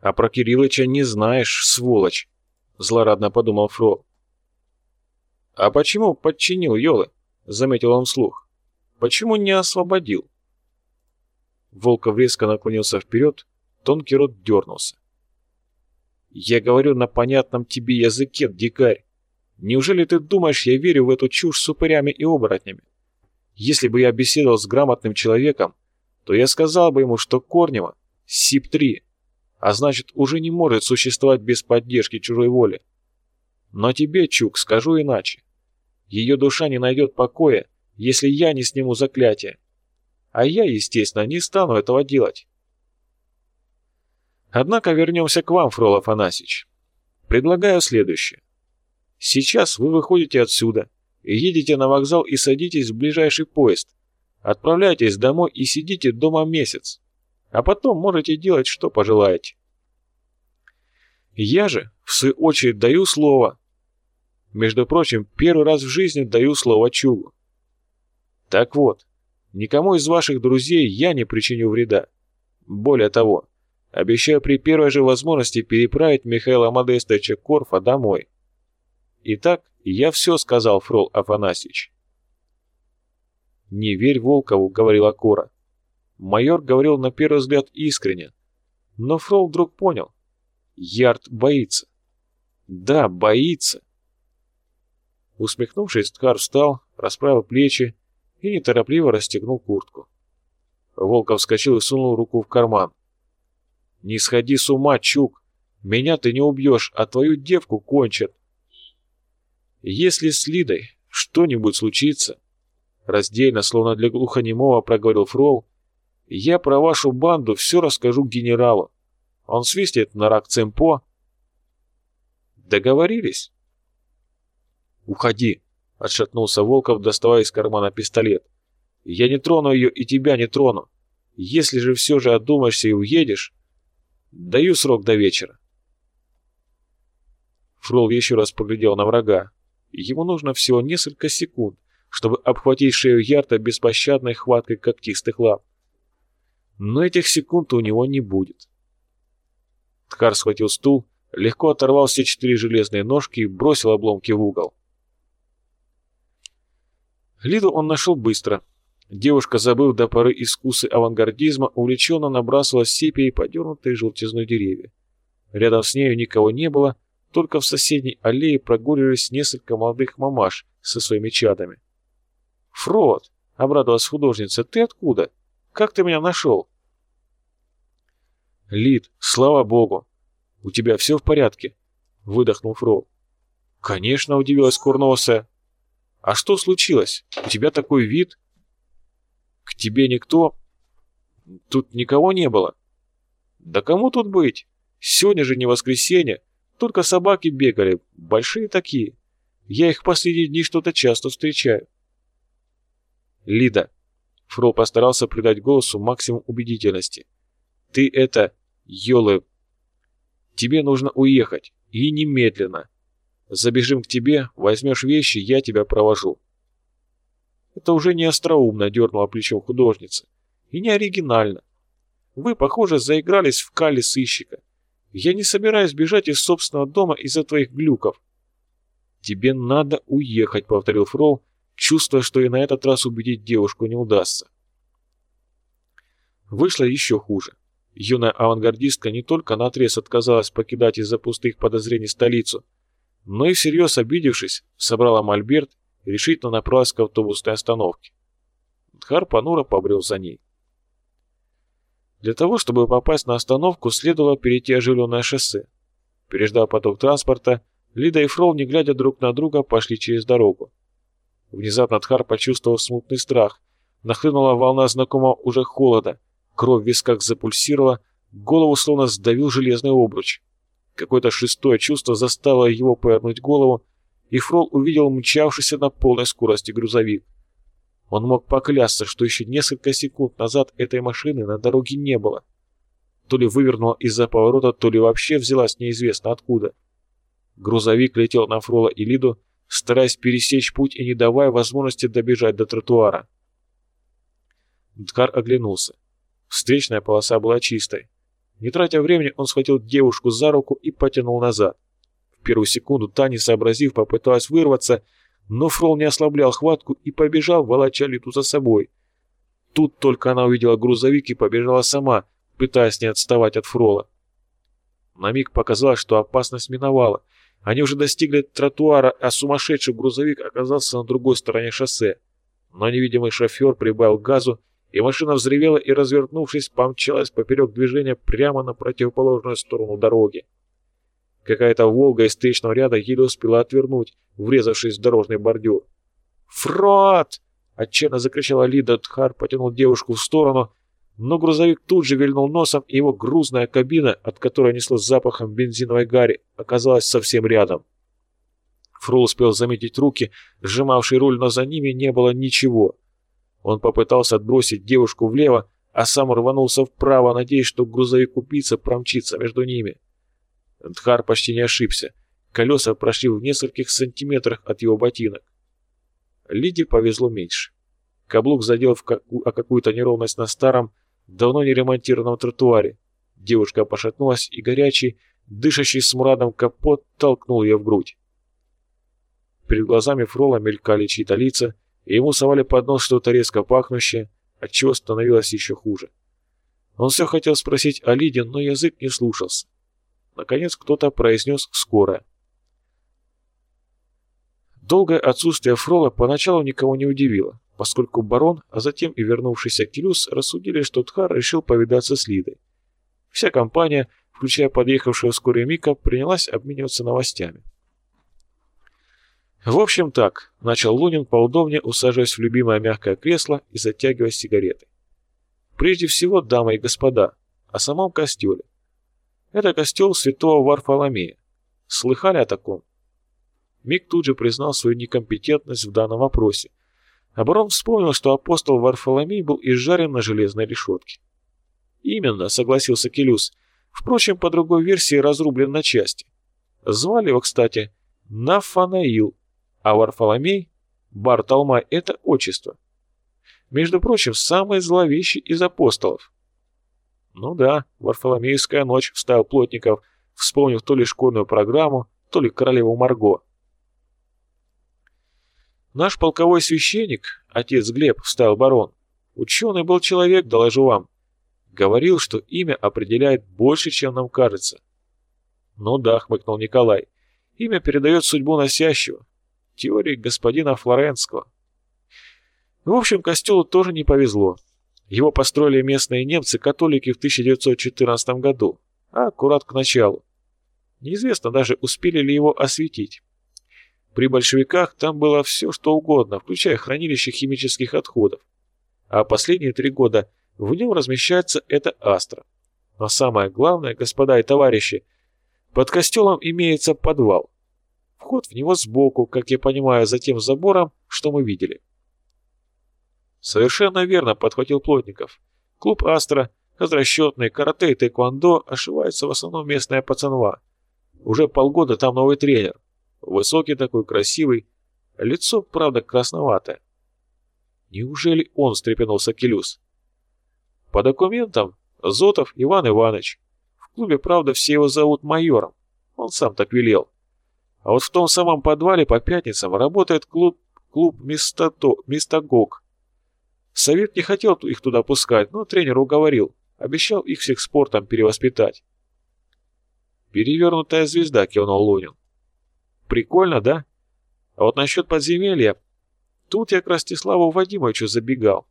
А про Кириллыча не знаешь, сволочь, злорадно подумал Фрол. А почему подчинил Йолы? Заметил он вслух. Почему не освободил? Волков резко наклонился вперед, тонкий рот дернулся. «Я говорю на понятном тебе языке, дикарь. Неужели ты думаешь, я верю в эту чушь с упырями и оборотнями? Если бы я беседовал с грамотным человеком, то я сказал бы ему, что Корнева — СИП-3, а значит, уже не может существовать без поддержки чужой воли. Но тебе, Чук, скажу иначе. Ее душа не найдет покоя, если я не сниму заклятие. А я, естественно, не стану этого делать. Однако вернемся к вам, Фрол Афанасьевич. Предлагаю следующее. Сейчас вы выходите отсюда, едете на вокзал и садитесь в ближайший поезд. Отправляйтесь домой и сидите дома месяц. А потом можете делать, что пожелаете. Я же, в свою очередь, даю слово. Между прочим, первый раз в жизни даю слово Чугу. Так вот, никому из ваших друзей я не причиню вреда. Более того, обещаю при первой же возможности переправить Михаила Модестовича Корфа домой. Итак, я все сказал, Фрол Афанасьевич. «Не верь Волкову», — говорила Кора. Майор говорил на первый взгляд искренне, но Фрол вдруг понял. Ярд боится. Да, боится. Усмехнувшись, Ткар встал, расправил плечи и неторопливо расстегнул куртку. Волков вскочил и сунул руку в карман. «Не сходи с ума, Чук! Меня ты не убьешь, а твою девку кончат!» «Если с Лидой что-нибудь случится...» Раздельно, словно для глухонемого, проговорил Фрол. «Я про вашу банду все расскажу генералу. Он свистит на рак Цемпо». «Договорились?» «Уходи!» — отшатнулся Волков, доставая из кармана пистолет. «Я не трону ее и тебя не трону. Если же все же отдумаешься и уедешь, даю срок до вечера». Фрол еще раз поглядел на врага. Ему нужно всего несколько секунд, чтобы обхватить шею Ярта беспощадной хваткой когтистых лап. Но этих секунд у него не будет. Ткар схватил стул, легко оторвал все четыре железные ножки и бросил обломки в угол. Лиду он нашел быстро. Девушка, забыв до поры искусы авангардизма, увлеченно набрасывалась сепией подернутые желтизной деревья. Рядом с нею никого не было, только в соседней аллее прогуливались несколько молодых мамаш со своими чадами. «Фрод!» — обрадовалась художница. «Ты откуда? Как ты меня нашел?» «Лид, слава богу! У тебя все в порядке?» — выдохнул Фрод. «Конечно!» — удивилась Курносая. «А что случилось? У тебя такой вид?» «К тебе никто?» «Тут никого не было?» «Да кому тут быть? Сегодня же не воскресенье, только собаки бегали, большие такие. Я их последние дни что-то часто встречаю. Лида. Фрол постарался придать голосу максимум убедительности. Ты это, Йолы, тебе нужно уехать. И немедленно. Забежим к тебе, возьмешь вещи, я тебя провожу. Это уже не остроумно, дернула плечом художница. И не оригинально. Вы, похоже, заигрались в кали сыщика. Я не собираюсь бежать из собственного дома из-за твоих глюков. Тебе надо уехать, повторил Фрол, чувствуя, что и на этот раз убедить девушку не удастся. Вышло еще хуже. Юная авангардистка не только наотрез отказалась покидать из-за пустых подозрений столицу, но и всерьез обидевшись, собрала мольберт и решительно направилась к автобусной остановке. Дхар понуро побрел за ней. Для того, чтобы попасть на остановку, следовало перейти оживленное шоссе. Переждав поток транспорта, Лида и Фрол, не глядя друг на друга, пошли через дорогу. Внезапно Тхар почувствовал смутный страх. Нахлынула волна знакомого уже холода. Кровь в висках запульсировала, голову словно сдавил железный обруч. Какое-то шестое чувство заставило его повернуть голову, и Фрол увидел мчавшийся на полной скорости грузовик. Он мог поклясться, что еще несколько секунд назад этой машины на дороге не было. То ли вывернула из-за поворота, то ли вообще взялась неизвестно откуда. Грузовик летел на Фрола и Лиду, стараясь пересечь путь и не давая возможности добежать до тротуара. Дкар оглянулся. Встречная полоса была чистой. Не тратя времени, он схватил девушку за руку и потянул назад. В первую секунду та, не сообразив, попыталась вырваться, но Фрол не ослаблял хватку и побежал, волоча Литу за собой. Тут только она увидела грузовик и побежала сама, пытаясь не отставать от Фрола. На миг показалось, что опасность миновала. Они уже достигли тротуара, а сумасшедший грузовик оказался на другой стороне шоссе. Но невидимый шофер прибавил газу, и машина взревела и, развернувшись, помчалась поперек движения прямо на противоположную сторону дороги. Какая-то «Волга» из встречного ряда еле успела отвернуть, врезавшись в дорожный бордюр. «Фрот!» — отчаянно закричала Лида. Тхар потянул девушку в сторону, но грузовик тут же вильнул носом, и его грузная кабина, от которой несло запахом бензиновой гари, оказалась совсем рядом. Фрол успел заметить руки, сжимавшие руль, но за ними не было ничего. Он попытался отбросить девушку влево, а сам рванулся вправо, надеясь, что грузовик-убийца промчится между ними. Дхар почти не ошибся. Колеса прошли в нескольких сантиметрах от его ботинок. Лиде повезло меньше. Каблук задел в какую-то неровность на старом, давно не ремонтированном тротуаре. Девушка пошатнулась, и горячий, дышащий смрадом капот толкнул ее в грудь. Перед глазами Фрола мелькали чьи-то лица, и ему совали под нос что-то резко пахнущее, отчего становилось еще хуже. Он все хотел спросить о Лиде, но язык не слушался. Наконец кто-то произнес «скоро». Долгое отсутствие Фрола поначалу никого не удивило, поскольку барон, а затем и вернувшийся Килюс рассудили, что Тхар решил повидаться с Лидой. Вся компания, включая подъехавшего вскоре Мика, принялась обмениваться новостями. «В общем так», — начал Лунин, поудобнее усаживаясь в любимое мягкое кресло и затягивая сигареты. «Прежде всего, дамы и господа, о самом костеле. Это костел святого Варфоломея. Слыхали о таком? Мик тут же признал свою некомпетентность в данном вопросе. А вспомнил, что апостол Варфоломей был изжарен на железной решетке. «Именно», — согласился Келюс. «Впрочем, по другой версии разрублен на части. Звали его, кстати, Нафанаил, а Варфоломей, Бартолмай — это отчество. Между прочим, самый зловещий из апостолов. «Ну да, Варфоломеевская ночь», — вставил Плотников, вспомнив то ли школьную программу, то ли королеву Марго. «Наш полковой священник, отец Глеб», — вставил барон, — «ученый был человек, доложу вам. Говорил, что имя определяет больше, чем нам кажется». «Ну да», — хмыкнул Николай, — «имя передает судьбу носящего. Теории господина Флоренского». В общем, костелу тоже не повезло. Его построили местные немцы-католики в 1914 году, а аккурат к началу. Неизвестно даже, успели ли его осветить. При большевиках там было все, что угодно, включая хранилище химических отходов. А последние три года в нем размещается эта астра. Но самое главное, господа и товарищи, под костелом имеется подвал. Вход в него сбоку, как я понимаю, за тем забором, что мы видели. «Совершенно верно», — подхватил Плотников. «Клуб «Астра», хозрасчетный, карате и тэквондо ошивается в основном местная пацанва. Уже полгода там новый тренер. Высокий такой, красивый. Лицо, правда, красноватое. Неужели он встрепенулся Келюс? По документам Зотов Иван Иванович. В клубе, правда, все его зовут майором. Он сам так велел. А вот в том самом подвале по пятницам работает клуб, клуб Мистото, Мистагог. Совет не хотел их туда пускать, но тренер уговорил. Обещал их всех спортом перевоспитать. «Перевернутая звезда», — кивнул Лунин. «Прикольно, да? А вот насчет подземелья... Тут я к Ростиславу Вадимовичу забегал».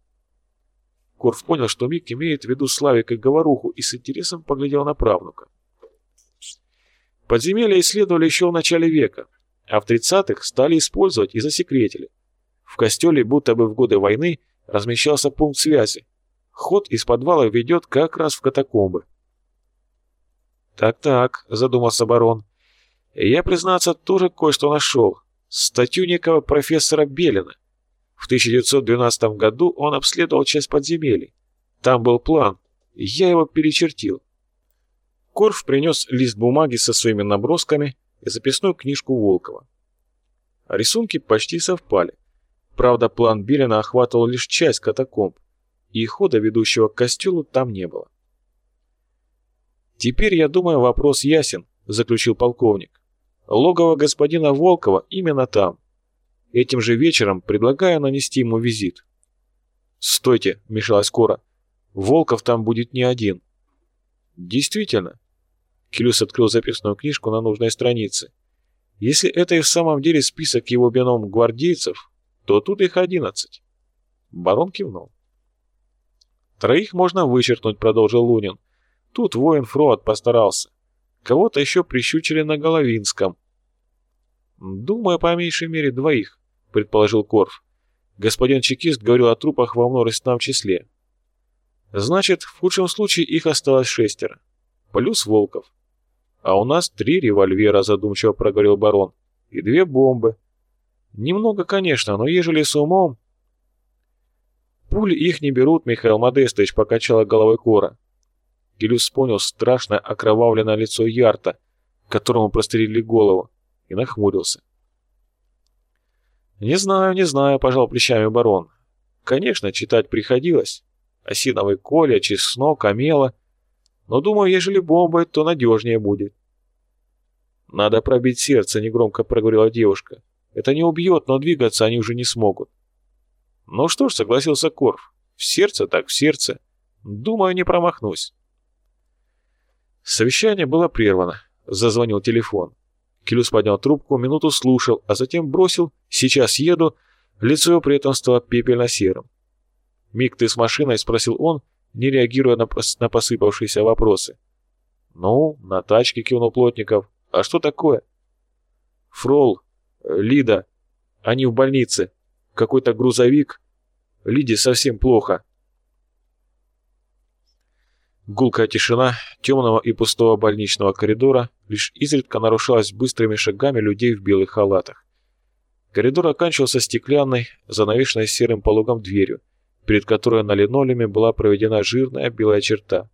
Корф понял, что Мик имеет в виду Славика Говоруху и с интересом поглядел на правнука. Подземелья исследовали еще в начале века, а в 30-х стали использовать и засекретили. В костеле будто бы в годы войны размещался пункт связи. Ход из подвала ведет как раз в катакомбы. «Так-так», — задумался барон. «Я, признаться, тоже кое-что нашел. Статью некого профессора Белина. В 1912 году он обследовал часть подземелий. Там был план. Я его перечертил. Корф принес лист бумаги со своими набросками и записную книжку Волкова. Рисунки почти совпали. Правда, план Билина охватывал лишь часть катакомб, и хода, ведущего к костелу, там не было. «Теперь, я думаю, вопрос ясен», — заключил полковник. «Логово господина Волкова именно там. Этим же вечером предлагаю нанести ему визит». «Стойте», — вмешалась Кора. «Волков там будет не один». «Действительно». Келюс открыл записную книжку на нужной странице. «Если это и в самом деле список его бином гвардейцев, то тут их одиннадцать». Барон кивнул. «Троих можно вычеркнуть», — продолжил Лунин. «Тут воин Фроат постарался. Кого-то еще прищучили на Головинском». «Думаю, по меньшей мере двоих», — предположил Корф. Господин чекист говорил о трупах во множественном числе. Значит, в худшем случае их осталось шестеро. Плюс Волков. А у нас три револьвера, задумчиво проговорил барон. И две бомбы. Немного, конечно, но ежели с умом... Пули их не берут, Михаил Модестович, покачала головой Кора. Гелюс вспомнил страшное окровавленное лицо Ярта, которому прострелили голову, и нахмурился. «Не знаю, не знаю», — пожал плечами барон. «Конечно, читать приходилось. Осиновый коля, чеснок, амела. Но, думаю, ежели бомбой, то надежнее будет». «Надо пробить сердце», — негромко проговорила девушка. «Это не убьет, но двигаться они уже не смогут». «Ну что ж», — согласился Корф. «В сердце так в сердце. Думаю, не промахнусь». Совещание было прервано. Зазвонил телефон. Келюс поднял трубку, минуту слушал, а затем бросил «Сейчас еду». Лицо его при этом стало пепельно-серым. «Мик, ты с машиной?» — спросил он, не реагируя на, на посыпавшиеся вопросы. «Ну, на тачке», — кивнул Плотников. «А что такое?» «Фрол, Лида, они в больнице. Какой-то грузовик. Лиде совсем плохо. Гулкая тишина темного и пустого больничного коридора лишь изредка нарушалась быстрыми шагами людей в белых халатах. Коридор оканчивался стеклянной, занавешенной серым пологом дверью, перед которой на линолеуме была проведена жирная белая черта.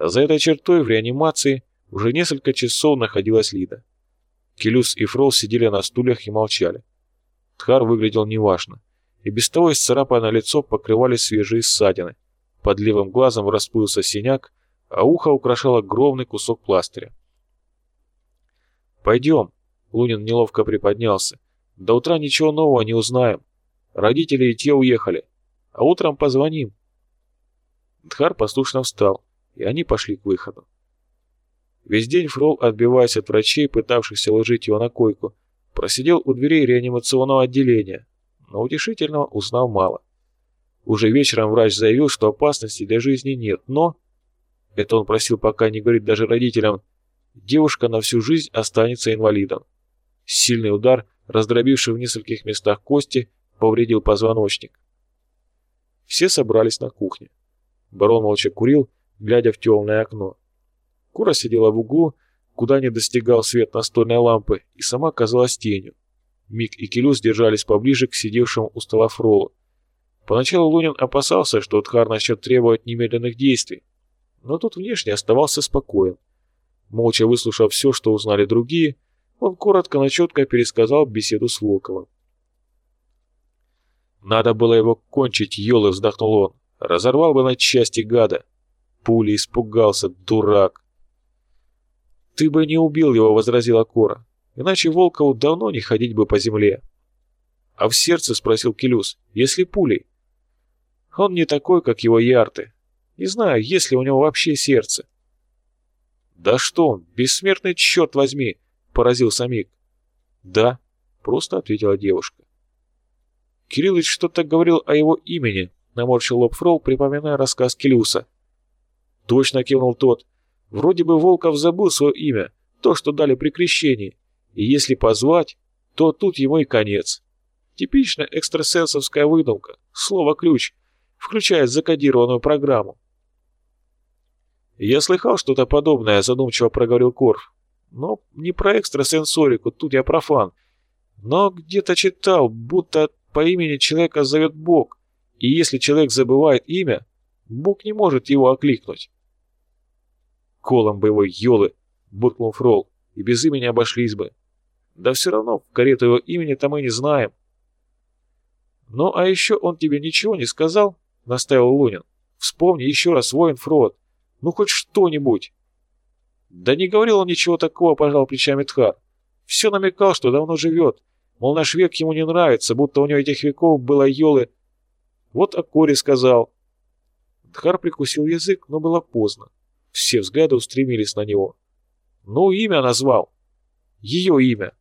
За этой чертой в реанимации уже несколько часов находилась Лида. Келюс и Фрол сидели на стульях и молчали. Тхар выглядел неважно, и без того исцарапанное лицо покрывали свежие ссадины, под левым глазом расплылся синяк, а ухо украшал огромный кусок пластыря. «Пойдем», — Лунин неловко приподнялся. «До утра ничего нового не узнаем. Родители и те уехали. А утром позвоним». Дхар послушно встал, и они пошли к выходу. Весь день Фрол, отбиваясь от врачей, пытавшихся ложить его на койку, просидел у дверей реанимационного отделения, но утешительного узнал мало. Уже вечером врач заявил, что опасности для жизни нет, но... Это он просил пока не говорить даже родителям. Девушка на всю жизнь останется инвалидом. Сильный удар, раздробивший в нескольких местах кости, повредил позвоночник. Все собрались на кухне. Барон молча курил, глядя в темное окно. Кура сидела в углу, куда не достигал свет настольной лампы, и сама казалась тенью. Мик и Келюс держались поближе к сидевшему у стола Фролу. Поначалу Лунин опасался, что Тхар начнет требовать немедленных действий, но тут внешне оставался спокоен. Молча выслушав все, что узнали другие, он коротко, но четко пересказал беседу с Волковым. «Надо было его кончить, елы!» — вздохнул он. «Разорвал бы на части гада!» Пули испугался, дурак. «Ты бы не убил его!» — возразила Кора. «Иначе Волкову давно не ходить бы по земле». «А в сердце?» — спросил Келюс. «Если пулей?» Он не такой, как его ярты. Не знаю, есть ли у него вообще сердце. «Да что он, бессмертный, черт возьми!» — поразился Мик. «Да», — просто ответила девушка. Кириллыч что-то говорил о его имени, наморщил лоб Фрол, припоминая рассказ Келюса. «Точно», — кивнул тот. «Вроде бы Волков забыл свое имя, то, что дали при крещении, и если позвать, то тут ему и конец. Типичная экстрасенсовская выдумка, слово-ключ, включая закодированную программу. «Я слыхал что-то подобное», — задумчиво проговорил Корф. «Но не про экстрасенсорику, тут я профан. Но где-то читал, будто по имени человека зовет Бог, и если человек забывает имя, Бог не может его окликнуть». «Колом бы его, елы!» — буркнул Фрол. «И без имени обошлись бы. Да все равно, карету его имени-то мы не знаем». «Ну, а еще он тебе ничего не сказал?» — настаивал Лунин. «Вспомни еще раз воин Фрод. Ну, хоть что-нибудь!» Да не говорил он ничего такого, пожал плечами Тхар. Все намекал, что давно живет. Мол, наш век ему не нравится, будто у него этих веков было елы. Вот о Коре сказал. Тхар прикусил язык, но было поздно. Все взгляды устремились на него. Ну, имя назвал. Ее имя.